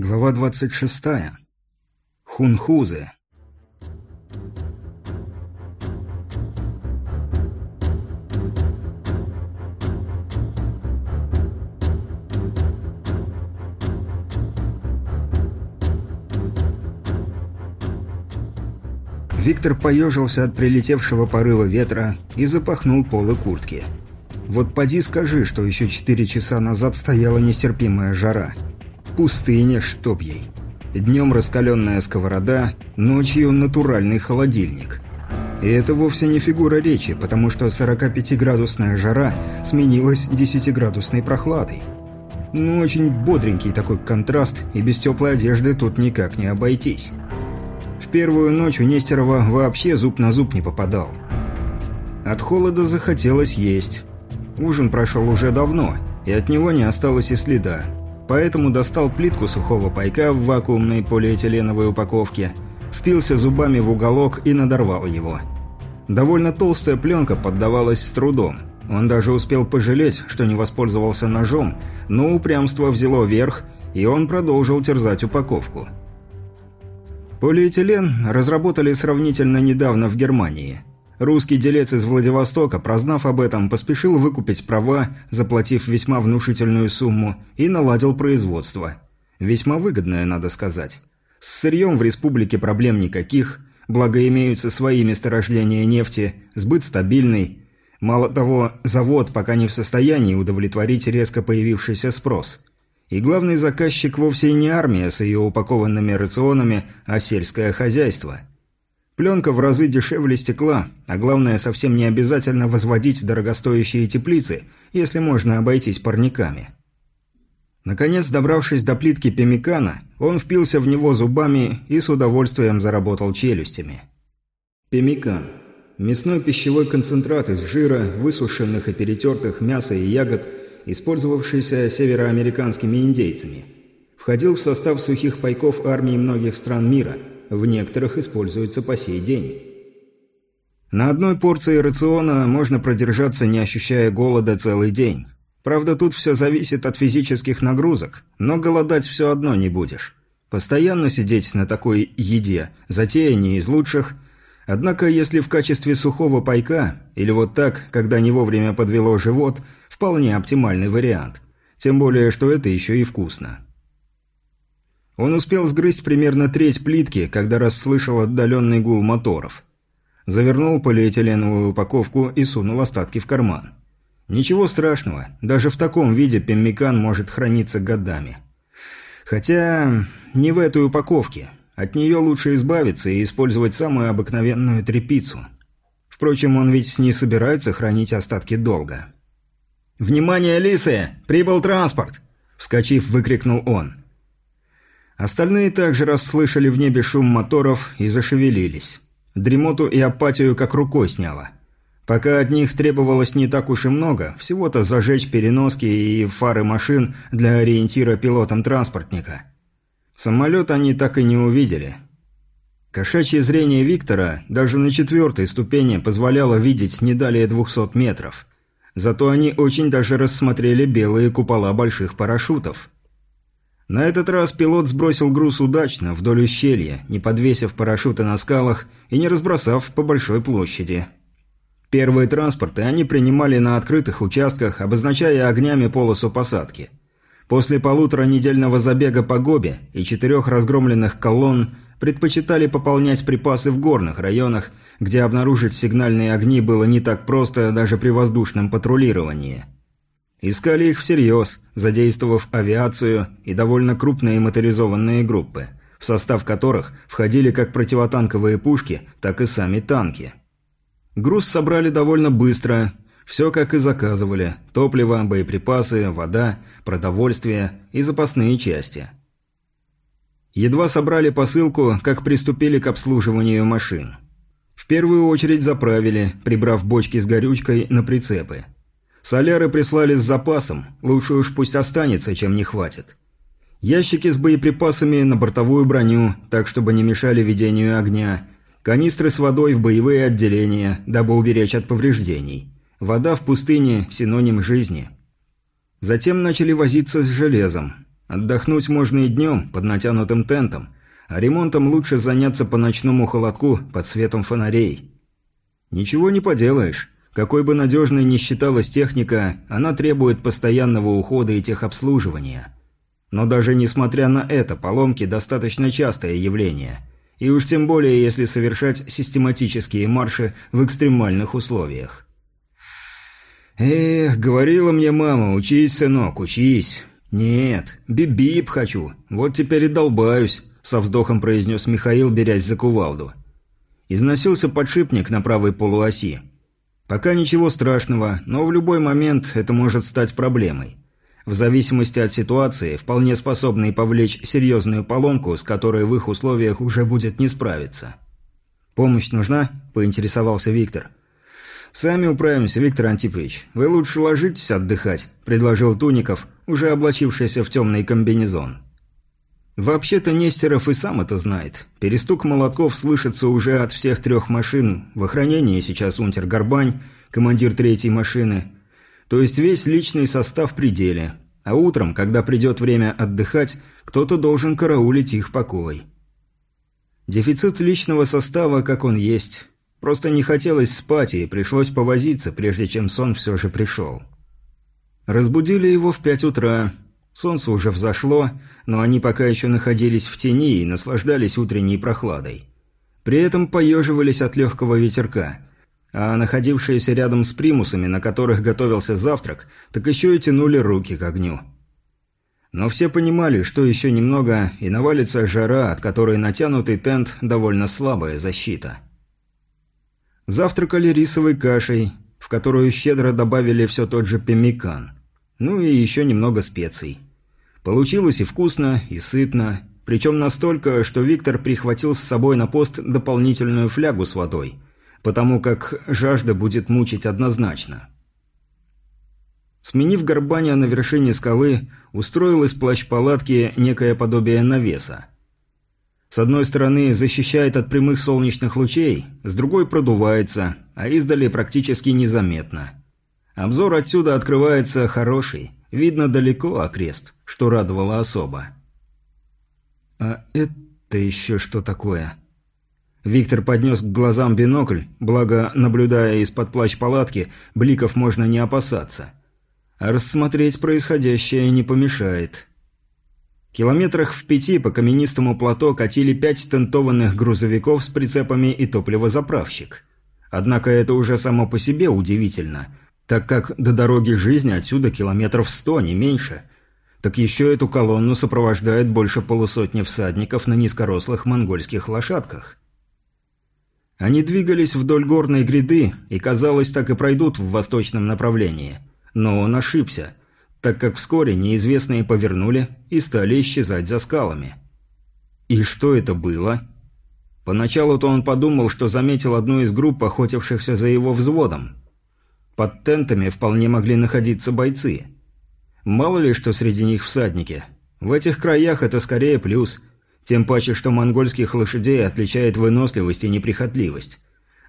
Глава 26. Хунхузы. Виктор поежился от прилетевшего порыва ветра и запахнул полы куртки. Вот поди скажи, что еще четыре часа назад стояла нестерпимая жара – Пустыня, чтоб ей. Днем раскаленная сковорода, ночью натуральный холодильник. И это вовсе не фигура речи, потому что 45-градусная жара сменилась 10-градусной прохладой. Ну, очень бодренький такой контраст, и без теплой одежды тут никак не обойтись. В первую ночь у Нестерова вообще зуб на зуб не попадал. От холода захотелось есть. Ужин прошел уже давно, и от него не осталось и следа поэтому достал плитку сухого пайка в вакуумной полиэтиленовой упаковке, впился зубами в уголок и надорвал его. Довольно толстая пленка поддавалась с трудом. Он даже успел пожалеть, что не воспользовался ножом, но упрямство взяло верх, и он продолжил терзать упаковку. Полиэтилен разработали сравнительно недавно в Германии – Русский делец из Владивостока, прознав об этом, поспешил выкупить права, заплатив весьма внушительную сумму, и наладил производство. Весьма выгодное, надо сказать. С сырьем в республике проблем никаких, благо имеются свои месторождения нефти, сбыт стабильный. Мало того, завод пока не в состоянии удовлетворить резко появившийся спрос. И главный заказчик вовсе не армия с ее упакованными рационами, а сельское хозяйство – Пленка в разы дешевле стекла, а главное, совсем не обязательно возводить дорогостоящие теплицы, если можно обойтись парниками. Наконец, добравшись до плитки пемикана, он впился в него зубами и с удовольствием заработал челюстями. Пемикан – мясной пищевой концентрат из жира, высушенных и перетертых мяса и ягод, использовавшийся североамериканскими индейцами. Входил в состав сухих пайков армии многих стран мира – в некоторых используется по сей день. На одной порции рациона можно продержаться, не ощущая голода целый день. Правда, тут все зависит от физических нагрузок, но голодать все одно не будешь. Постоянно сидеть на такой еде – затея не из лучших. Однако, если в качестве сухого пайка, или вот так, когда не вовремя подвело живот, вполне оптимальный вариант. Тем более, что это еще и вкусно. Он успел сгрызть примерно треть плитки, когда расслышал отдаленный гул моторов. Завернул полиэтиленовую упаковку и сунул остатки в карман. Ничего страшного, даже в таком виде пеммикан может храниться годами. Хотя не в этой упаковке. От нее лучше избавиться и использовать самую обыкновенную трепицу. Впрочем, он ведь не собирается хранить остатки долго. «Внимание, лисы! Прибыл транспорт!» Вскочив, выкрикнул он. Остальные также расслышали в небе шум моторов и зашевелились. Дремоту и апатию как рукой сняло. Пока от них требовалось не так уж и много, всего-то зажечь переноски и фары машин для ориентира пилотам транспортника. Самолет они так и не увидели. Кошачье зрение Виктора даже на четвертой ступени позволяло видеть не далее 200 метров. Зато они очень даже рассмотрели белые купола больших парашютов. На этот раз пилот сбросил груз удачно, вдоль ущелья, не подвесив парашюты на скалах и не разбросав по большой площади. Первые транспорты они принимали на открытых участках, обозначая огнями полосу посадки. После полутора недельного забега по Гобе и четырех разгромленных колонн предпочитали пополнять припасы в горных районах, где обнаружить сигнальные огни было не так просто даже при воздушном патрулировании – Искали их всерьез, задействовав авиацию и довольно крупные моторизованные группы, в состав которых входили как противотанковые пушки, так и сами танки. Груз собрали довольно быстро, все как и заказывали – топливо, боеприпасы, вода, продовольствие и запасные части. Едва собрали посылку, как приступили к обслуживанию машин. В первую очередь заправили, прибрав бочки с горючкой на прицепы – Соляры прислали с запасом, лучше уж пусть останется, чем не хватит. Ящики с боеприпасами на бортовую броню, так чтобы не мешали ведению огня. Канистры с водой в боевые отделения, дабы уберечь от повреждений. Вода в пустыне – синоним жизни. Затем начали возиться с железом. Отдохнуть можно и днем, под натянутым тентом, а ремонтом лучше заняться по ночному холодку под светом фонарей. Ничего не поделаешь. Какой бы надежной ни считалась техника, она требует постоянного ухода и техобслуживания. Но даже несмотря на это, поломки – достаточно частое явление. И уж тем более, если совершать систематические марши в экстремальных условиях. «Эх, говорила мне мама, учись, сынок, учись». «Нет, бибип хочу, вот теперь и долбаюсь», – со вздохом произнес Михаил, берясь за кувалду. Износился подшипник на правой полуоси. Пока ничего страшного, но в любой момент это может стать проблемой. В зависимости от ситуации, вполне способный повлечь серьезную поломку, с которой в их условиях уже будет не справиться. «Помощь нужна?» – поинтересовался Виктор. «Сами управимся, Виктор Антипович. Вы лучше ложитесь отдыхать», – предложил Туников, уже облачившийся в темный комбинезон. Вообще-то Нестеров и сам это знает. Перестук молотков слышится уже от всех трех машин. В охранении сейчас унтер Горбань, командир третьей машины. То есть весь личный состав при деле. А утром, когда придет время отдыхать, кто-то должен караулить их покой. Дефицит личного состава, как он есть. Просто не хотелось спать, и пришлось повозиться, прежде чем сон все же пришел. Разбудили его в пять утра. Солнце уже взошло, но они пока еще находились в тени и наслаждались утренней прохладой. При этом поеживались от легкого ветерка, а находившиеся рядом с примусами, на которых готовился завтрак, так еще и тянули руки к огню. Но все понимали, что еще немного, и навалится жара, от которой натянутый тент – довольно слабая защита. Завтракали рисовой кашей, в которую щедро добавили все тот же пемикан. Ну и еще немного специй. Получилось и вкусно, и сытно, причем настолько, что Виктор прихватил с собой на пост дополнительную флягу с водой, потому как жажда будет мучить однозначно. Сменив горбаня на вершине скалы, устроил из плащ-палатки некое подобие навеса. С одной стороны защищает от прямых солнечных лучей, с другой продувается, а издали практически незаметно. Обзор отсюда открывается хороший, видно далеко окрест – что радовало особо. «А это еще что такое?» Виктор поднес к глазам бинокль, благо, наблюдая из-под плащ-палатки, бликов можно не опасаться. А рассмотреть происходящее не помешает. Километрах в пяти по каменистому плато катили пять тентованных грузовиков с прицепами и топливозаправщик. Однако это уже само по себе удивительно, так как до дороги жизни отсюда километров сто, не меньше – так еще эту колонну сопровождает больше полусотни всадников на низкорослых монгольских лошадках. Они двигались вдоль горной гряды и, казалось, так и пройдут в восточном направлении. Но он ошибся, так как вскоре неизвестные повернули и стали исчезать за скалами. И что это было? Поначалу-то он подумал, что заметил одну из групп, охотившихся за его взводом. Под тентами вполне могли находиться бойцы – Мало ли, что среди них всадники. В этих краях это скорее плюс. Тем паче, что монгольских лошадей отличает выносливость и неприхотливость.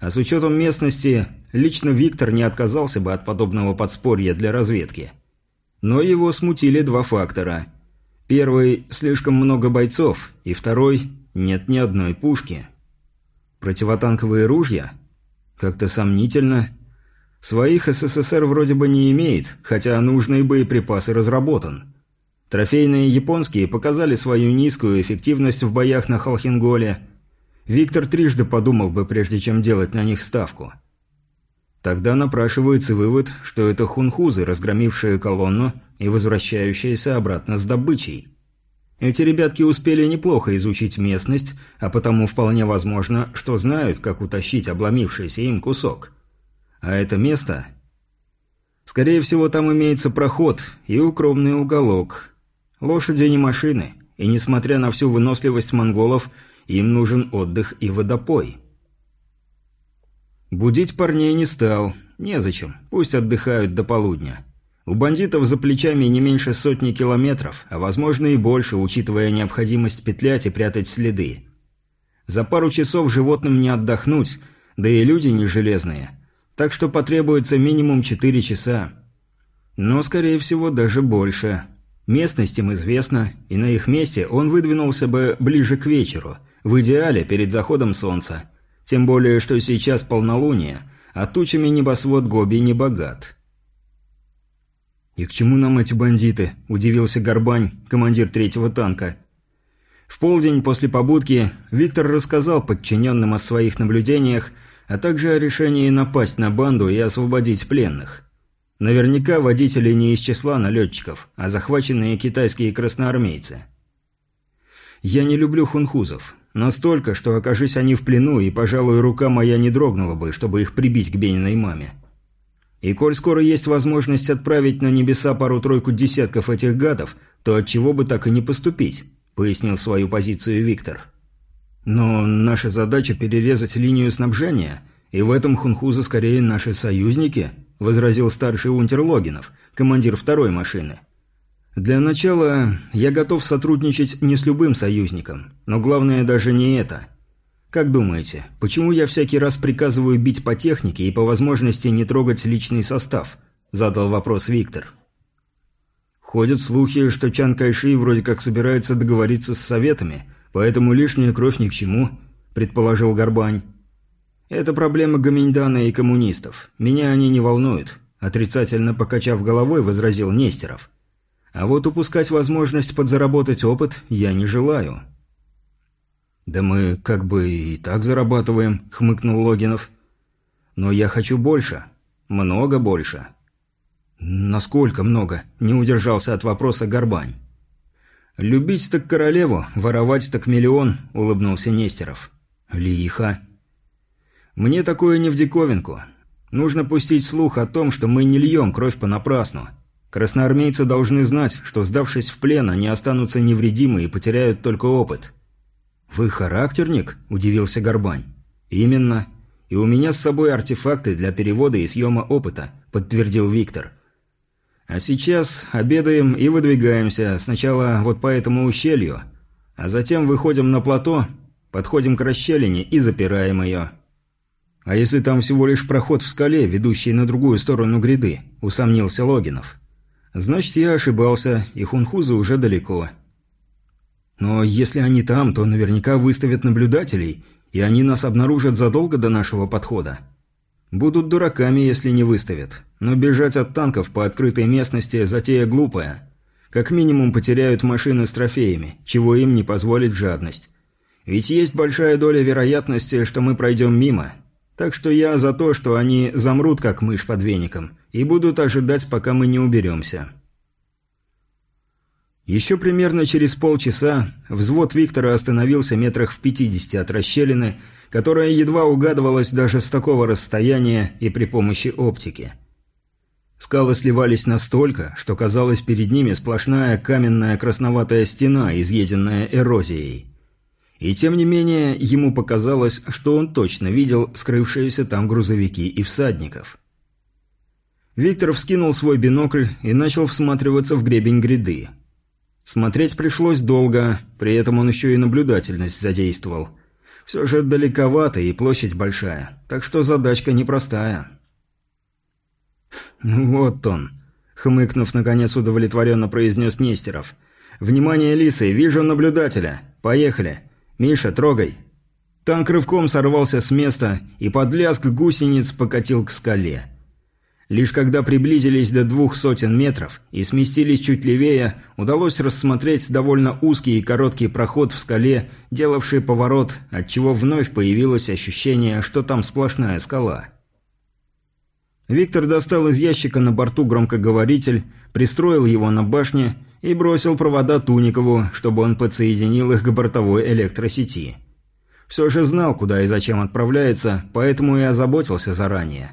А с учетом местности, лично Виктор не отказался бы от подобного подспорья для разведки. Но его смутили два фактора. Первый – слишком много бойцов, и второй – нет ни одной пушки. Противотанковые ружья? Как-то сомнительно. Своих СССР вроде бы не имеет, хотя нужные боеприпасы разработан. Трофейные японские показали свою низкую эффективность в боях на Халхинголе. Виктор трижды подумал бы, прежде чем делать на них ставку. Тогда напрашивается вывод, что это хунхузы, разгромившие колонну и возвращающиеся обратно с добычей. Эти ребятки успели неплохо изучить местность, а потому вполне возможно, что знают, как утащить обломившийся им кусок. А это место... Скорее всего, там имеется проход и укромный уголок. Лошади не машины, и несмотря на всю выносливость монголов, им нужен отдых и водопой. Будить парней не стал. Незачем, пусть отдыхают до полудня. У бандитов за плечами не меньше сотни километров, а возможно и больше, учитывая необходимость петлять и прятать следы. За пару часов животным не отдохнуть, да и люди не железные так что потребуется минимум 4 часа. Но, скорее всего, даже больше. Местность им известна, и на их месте он выдвинулся бы ближе к вечеру, в идеале перед заходом солнца. Тем более, что сейчас полнолуние, а тучами небосвод Гоби не богат. «И к чему нам эти бандиты?» – удивился Горбань, командир третьего танка. В полдень после побудки Виктор рассказал подчиненным о своих наблюдениях, а также о решении напасть на банду и освободить пленных. Наверняка водители не из числа налетчиков, а захваченные китайские красноармейцы. Я не люблю хунхузов. Настолько, что окажись они в плену, и, пожалуй, рука моя не дрогнула бы, чтобы их прибить к Бениной маме. И коль скоро есть возможность отправить на небеса пару-тройку десятков этих гадов, то от чего бы так и не поступить, пояснил свою позицию Виктор. Но наша задача перерезать линию снабжения, и в этом хунхузы скорее наши союзники –– возразил старший унтер Логинов, командир второй машины. «Для начала я готов сотрудничать не с любым союзником, но главное даже не это. Как думаете, почему я всякий раз приказываю бить по технике и по возможности не трогать личный состав?» – задал вопрос Виктор. «Ходят слухи, что Чан Кайши вроде как собирается договориться с советами, поэтому лишняя кровь ни к чему», – предположил Горбань. «Это проблема Гаминьдана и коммунистов. Меня они не волнуют», – отрицательно покачав головой, возразил Нестеров. «А вот упускать возможность подзаработать опыт я не желаю». «Да мы как бы и так зарабатываем», – хмыкнул Логинов. «Но я хочу больше. Много больше». «Насколько много?» – не удержался от вопроса Горбань. «Любить так королеву, воровать так миллион», – улыбнулся Нестеров. «Лихо», мне такое не в диковинку. Нужно пустить слух о том, что мы не льем кровь понапрасну. Красноармейцы должны знать, что, сдавшись в плен, они останутся невредимы и потеряют только опыт. «Вы характерник?» – удивился Горбань. «Именно. И у меня с собой артефакты для перевода и съема опыта», – подтвердил Виктор. «А сейчас обедаем и выдвигаемся сначала вот по этому ущелью, а затем выходим на плато, подходим к расщелине и запираем ее». «А если там всего лишь проход в скале, ведущий на другую сторону гряды?» – усомнился Логинов. «Значит, я ошибался, и хунхузы уже далеко». «Но если они там, то наверняка выставят наблюдателей, и они нас обнаружат задолго до нашего подхода. Будут дураками, если не выставят. Но бежать от танков по открытой местности – затея глупая. Как минимум потеряют машины с трофеями, чего им не позволит жадность. Ведь есть большая доля вероятности, что мы пройдем мимо, так что я за то, что они замрут, как мышь под веником, и будут ожидать, пока мы не уберемся. Еще примерно через полчаса взвод Виктора остановился метрах в пятидесяти от расщелины, которая едва угадывалась даже с такого расстояния и при помощи оптики. Скалы сливались настолько, что казалось перед ними сплошная каменная красноватая стена, изъеденная эрозией. И тем не менее, ему показалось, что он точно видел скрывшиеся там грузовики и всадников. Виктор вскинул свой бинокль и начал всматриваться в гребень гряды. Смотреть пришлось долго, при этом он еще и наблюдательность задействовал. Все же далековато и площадь большая, так что задачка непростая. «Вот он», — хмыкнув, наконец удовлетворенно произнес Нестеров. «Внимание, лисы, вижу наблюдателя. Поехали. «Миша, трогай!» Танк рывком сорвался с места и под лязг гусениц покатил к скале. Лишь когда приблизились до двух сотен метров и сместились чуть левее, удалось рассмотреть довольно узкий и короткий проход в скале, делавший поворот, отчего вновь появилось ощущение, что там сплошная скала. Виктор достал из ящика на борту громкоговоритель, пристроил его на башне и бросил провода Туникову, чтобы он подсоединил их к бортовой электросети. Все же знал, куда и зачем отправляется, поэтому и озаботился заранее.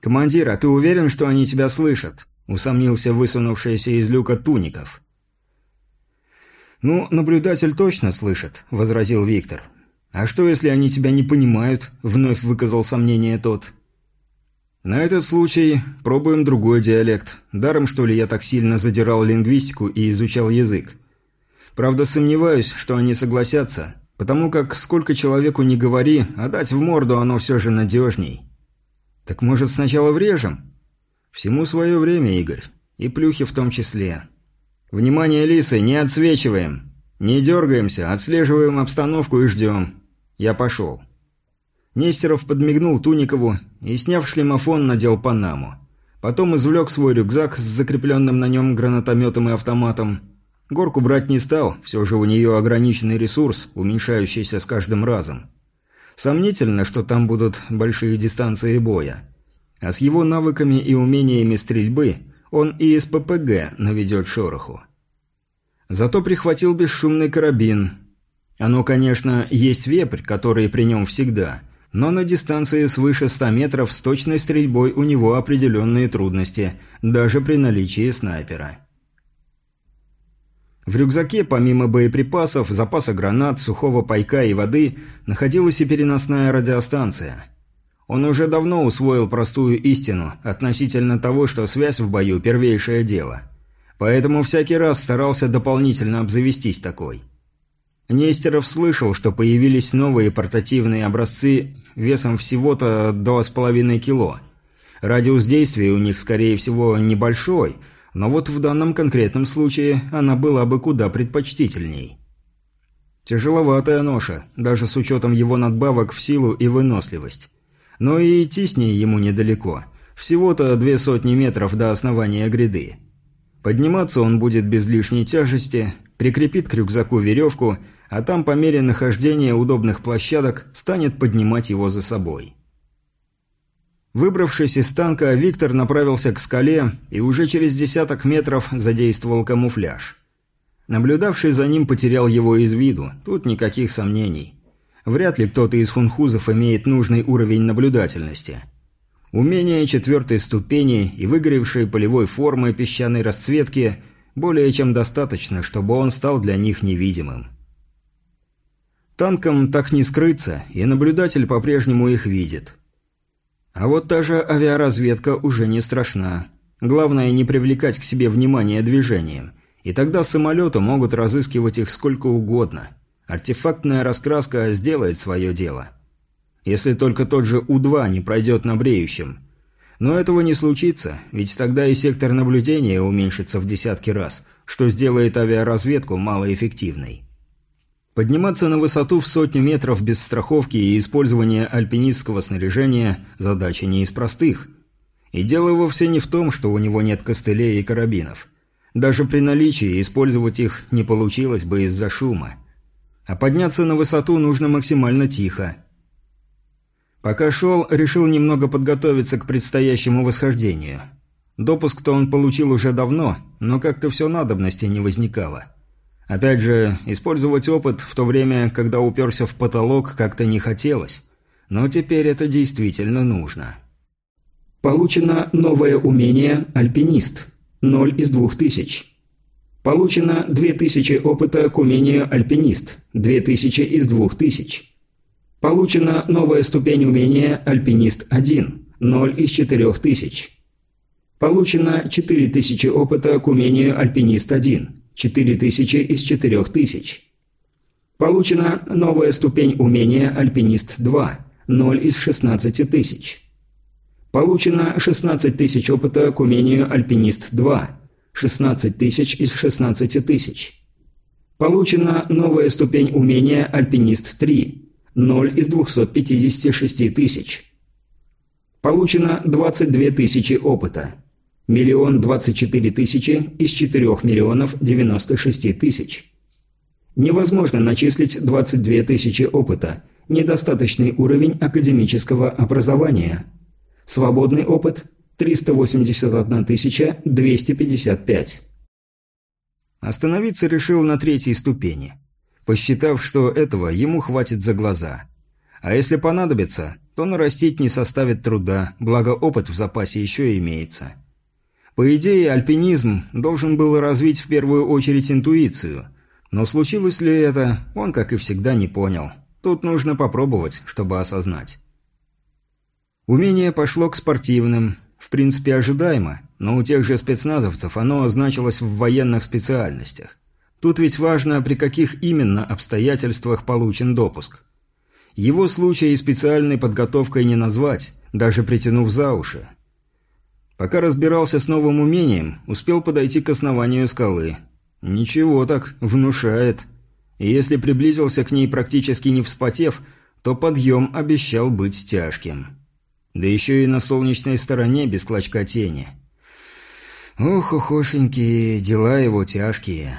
«Командир, а ты уверен, что они тебя слышат?» – усомнился высунувшийся из люка Туников. «Ну, наблюдатель точно слышит», – возразил Виктор. «А что, если они тебя не понимают?» – вновь выказал сомнение тот. «На этот случай пробуем другой диалект. Даром, что ли, я так сильно задирал лингвистику и изучал язык. Правда, сомневаюсь, что они согласятся, потому как сколько человеку не говори, а дать в морду оно все же надежней». «Так может, сначала врежем?» «Всему свое время, Игорь. И плюхи в том числе. Внимание, лисы, не отсвечиваем. Не дергаемся, отслеживаем обстановку и ждем. Я пошел». Нестеров подмигнул Туникову и, сняв шлемофон, надел панаму. Потом извлек свой рюкзак с закрепленным на нем гранатометом и автоматом. Горку брать не стал, все же у нее ограниченный ресурс, уменьшающийся с каждым разом. Сомнительно, что там будут большие дистанции боя. А с его навыками и умениями стрельбы он и из ППГ наведет шороху. Зато прихватил бесшумный карабин. Оно, конечно, есть вепрь, который при нем всегда, но на дистанции свыше 100 метров с точной стрельбой у него определенные трудности, даже при наличии снайпера. В рюкзаке, помимо боеприпасов, запаса гранат, сухого пайка и воды, находилась и переносная радиостанция. Он уже давно усвоил простую истину относительно того, что связь в бою – первейшее дело. Поэтому всякий раз старался дополнительно обзавестись такой. Нестеров слышал, что появились новые портативные образцы весом всего-то 2,5 кило. Радиус действия у них, скорее всего, небольшой – но вот в данном конкретном случае она была бы куда предпочтительней. Тяжеловатая ноша, даже с учетом его надбавок в силу и выносливость. Но и идти с ней ему недалеко. Всего-то две сотни метров до основания гряды. Подниматься он будет без лишней тяжести, прикрепит к рюкзаку веревку, а там по мере нахождения удобных площадок станет поднимать его за собой. Выбравшись из танка, Виктор направился к скале и уже через десяток метров задействовал камуфляж. Наблюдавший за ним потерял его из виду, тут никаких сомнений. Вряд ли кто-то из хунхузов имеет нужный уровень наблюдательности. Умение четвертой ступени и выгоревшей полевой формы песчаной расцветки более чем достаточно, чтобы он стал для них невидимым. Танкам так не скрыться, и наблюдатель по-прежнему их видит – а вот та же авиаразведка уже не страшна. Главное не привлекать к себе внимание движением. И тогда самолеты могут разыскивать их сколько угодно. Артефактная раскраска сделает свое дело. Если только тот же У-2 не пройдет на бреющем. Но этого не случится, ведь тогда и сектор наблюдения уменьшится в десятки раз, что сделает авиаразведку малоэффективной. Подниматься на высоту в сотню метров без страховки и использования альпинистского снаряжения – задача не из простых. И дело вовсе не в том, что у него нет костылей и карабинов. Даже при наличии использовать их не получилось бы из-за шума. А подняться на высоту нужно максимально тихо. Пока шел, решил немного подготовиться к предстоящему восхождению. Допуск-то он получил уже давно, но как-то все надобности не возникало. Опять же, использовать опыт в то время, когда уперся в потолок, как-то не хотелось. Но теперь это действительно нужно. Получено новое умение «Альпинист». 0 из 2000. Получено 2000 опыта к умению «Альпинист». 2000 из 2000. Получена новая ступень умения «Альпинист-1». 0 из 4000. Получено 4000 опыта к умению «Альпинист-1». 4000 из 4000. Получена новая ступень умения «Альпинист-2» 0 из 16 тысяч. Получено 16 тысяч опыта к умению «Альпинист-2» 16 тысяч из 16 тысяч. Получена новая ступень умения «Альпинист-3» 0 из 256 тысяч. Получено 22 тысячи опыта Миллион двадцать четыре тысячи из четырех миллионов девяносто шести тысяч. Невозможно начислить 22 тысячи опыта. Недостаточный уровень академического образования. Свободный опыт 381 255. Остановиться решил на третьей ступени, посчитав, что этого ему хватит за глаза. А если понадобится, то нарастить не составит труда, благо опыт в запасе еще имеется. По идее, альпинизм должен был развить в первую очередь интуицию, Но случилось ли это, он, как и всегда, не понял. Тут нужно попробовать, чтобы осознать. Умение пошло к спортивным. В принципе, ожидаемо, но у тех же спецназовцев оно значилось в военных специальностях. Тут ведь важно, при каких именно обстоятельствах получен допуск. Его случай специальной подготовкой не назвать, даже притянув за уши. Пока разбирался с новым умением, успел подойти к основанию скалы. Ничего так, внушает. И если приблизился к ней практически не вспотев, то подъем обещал быть тяжким. Да еще и на солнечной стороне без клочка тени. Ох, охошеньки, дела его тяжкие.